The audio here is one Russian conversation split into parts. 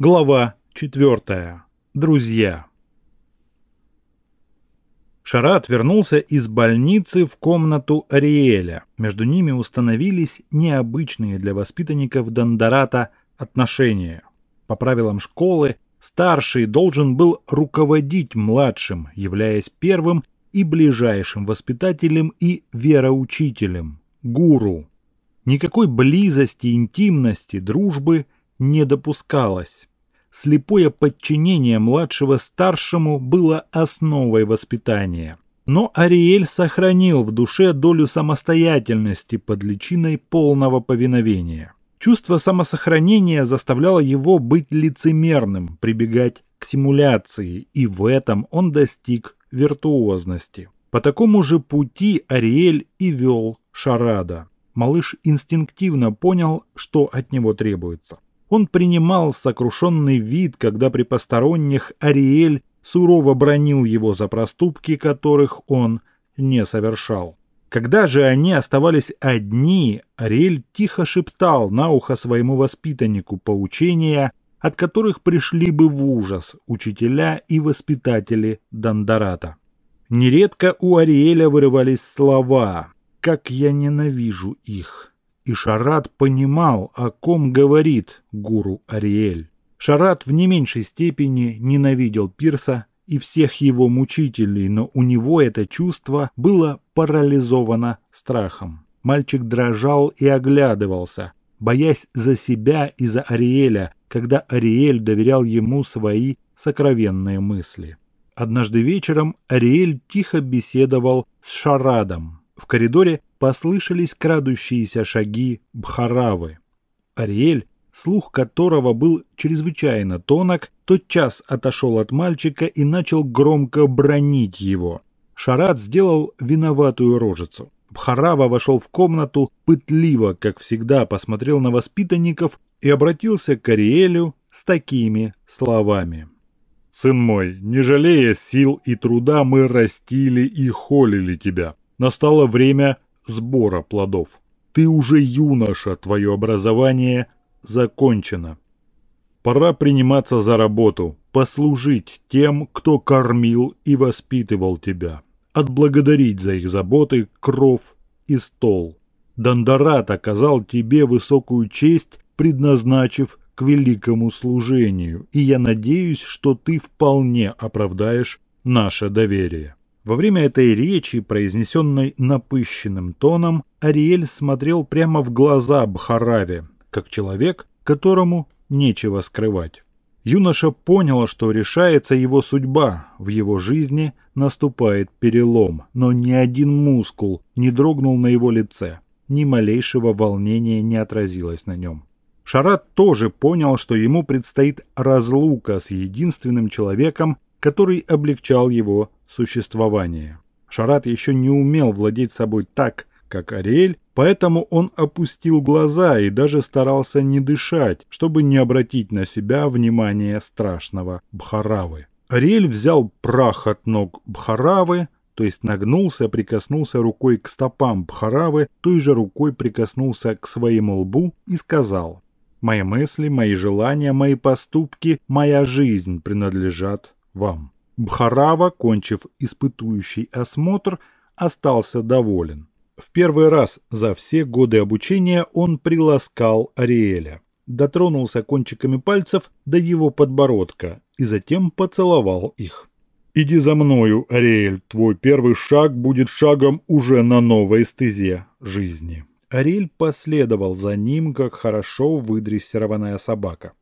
Глава 4. Друзья. Шарат вернулся из больницы в комнату Ариэля. Между ними установились необычные для воспитанников Дондората отношения. По правилам школы, старший должен был руководить младшим, являясь первым и ближайшим воспитателем и вероучителем, гуру. Никакой близости, интимности, дружбы не допускалось слепое подчинение младшего старшему было основой воспитания. Но Ариэль сохранил в душе долю самостоятельности под личиной полного повиновения. Чувство самосохранения заставляло его быть лицемерным, прибегать к симуляции, и в этом он достиг виртуозности. По такому же пути Ариэль и вел Шарада. Малыш инстинктивно понял, что от него требуется. Он принимал сокрушенный вид, когда при посторонних Ариэль сурово бронил его за проступки, которых он не совершал. Когда же они оставались одни, Ариэль тихо шептал на ухо своему воспитаннику поучения, от которых пришли бы в ужас учителя и воспитатели Дондората. Нередко у Ариэля вырывались слова «Как я ненавижу их!» И Шарат понимал, о ком говорит гуру Ариэль. Шарат в не меньшей степени ненавидел Пирса и всех его мучителей, но у него это чувство было парализовано страхом. Мальчик дрожал и оглядывался, боясь за себя и за Ариэля, когда Ариэль доверял ему свои сокровенные мысли. Однажды вечером Ариэль тихо беседовал с Шарадом. В коридоре послышались крадущиеся шаги Бхаравы. Ариэль, слух которого был чрезвычайно тонок, тотчас отошел от мальчика и начал громко бронить его. Шарат сделал виноватую рожицу. Бхарава вошел в комнату, пытливо, как всегда, посмотрел на воспитанников и обратился к Ариэлю с такими словами. «Сын мой, не жалея сил и труда, мы растили и холили тебя. Настало время сбора плодов. Ты уже юноша, твое образование закончено. Пора приниматься за работу, послужить тем, кто кормил и воспитывал тебя, отблагодарить за их заботы кров и стол. Дондорат оказал тебе высокую честь, предназначив к великому служению, и я надеюсь, что ты вполне оправдаешь наше доверие. Во время этой речи, произнесенной напыщенным тоном, Ариэль смотрел прямо в глаза Бхараве, как человек, которому нечего скрывать. Юноша понял, что решается его судьба, в его жизни наступает перелом, но ни один мускул не дрогнул на его лице, ни малейшего волнения не отразилось на нем. Шарат тоже понял, что ему предстоит разлука с единственным человеком, который облегчал его существование. Шарат еще не умел владеть собой так, как Ариэль, поэтому он опустил глаза и даже старался не дышать, чтобы не обратить на себя внимание страшного Бхаравы. Ариэль взял прах от ног Бхаравы, то есть нагнулся, прикоснулся рукой к стопам Бхаравы, той же рукой прикоснулся к своему лбу и сказал «Мои мысли, мои желания, мои поступки, моя жизнь принадлежат вам». Бхарава, кончив испытующий осмотр, остался доволен. В первый раз за все годы обучения он приласкал Ариэля, дотронулся кончиками пальцев до его подбородка и затем поцеловал их. «Иди за мною, Ариэль, твой первый шаг будет шагом уже на новой стезе жизни». Ариэль последовал за ним, как хорошо выдрессированная собака.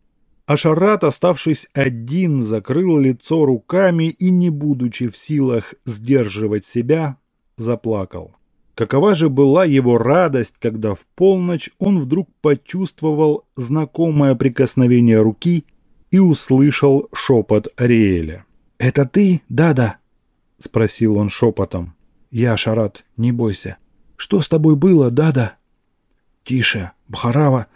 Ашарат, оставшись один, закрыл лицо руками и, не будучи в силах сдерживать себя, заплакал. Какова же была его радость, когда в полночь он вдруг почувствовал знакомое прикосновение руки и услышал шепот Ариэля. «Это ты, Дада?» – спросил он шепотом. «Я, Шарат, не бойся. Что с тобой было, Дада?» «Тише, Бхарава,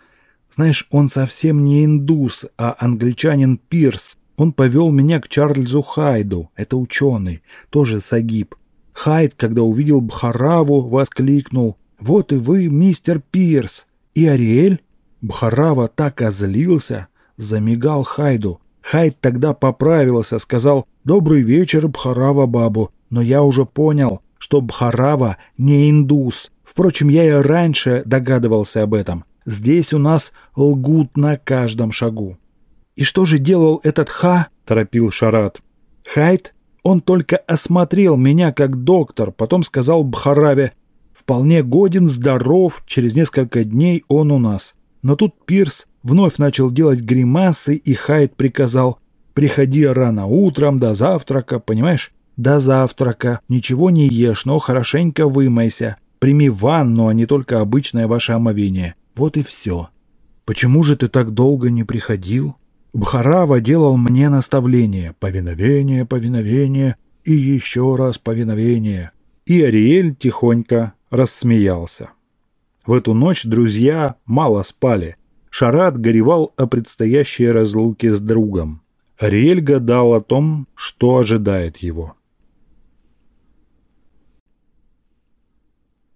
знаешь, он совсем не индус, а англичанин Пирс. Он повел меня к Чарльзу Хайду, это ученый, тоже сагиб. Хайд, когда увидел Бхараву, воскликнул «Вот и вы, мистер Пирс!» И Ариэль? Бхарава так озлился, замигал Хайду. Хайд тогда поправился, сказал «Добрый вечер, Бхарава Бабу», но я уже понял, что Бхарава не индус. Впрочем, я и раньше догадывался об этом. Здесь у нас лгут на каждом шагу. «И что же делал этот Ха?» – торопил Шарат. «Хайд? Он только осмотрел меня как доктор, потом сказал Бхараве, вполне годен, здоров, через несколько дней он у нас. Но тут Пирс вновь начал делать гримасы, и Хайд приказал «Приходи рано утром, до завтрака, понимаешь? До завтрака. Ничего не ешь, но хорошенько вымойся. Прими ванну, а не только обычное ваше омовение. Вот и все». «Почему же ты так долго не приходил?» Бхарава делал мне наставление «повиновение, повиновение и еще раз повиновение». И Ариэль тихонько рассмеялся. В эту ночь друзья мало спали. Шарат горевал о предстоящей разлуке с другом. Ариэль гадал о том, что ожидает его.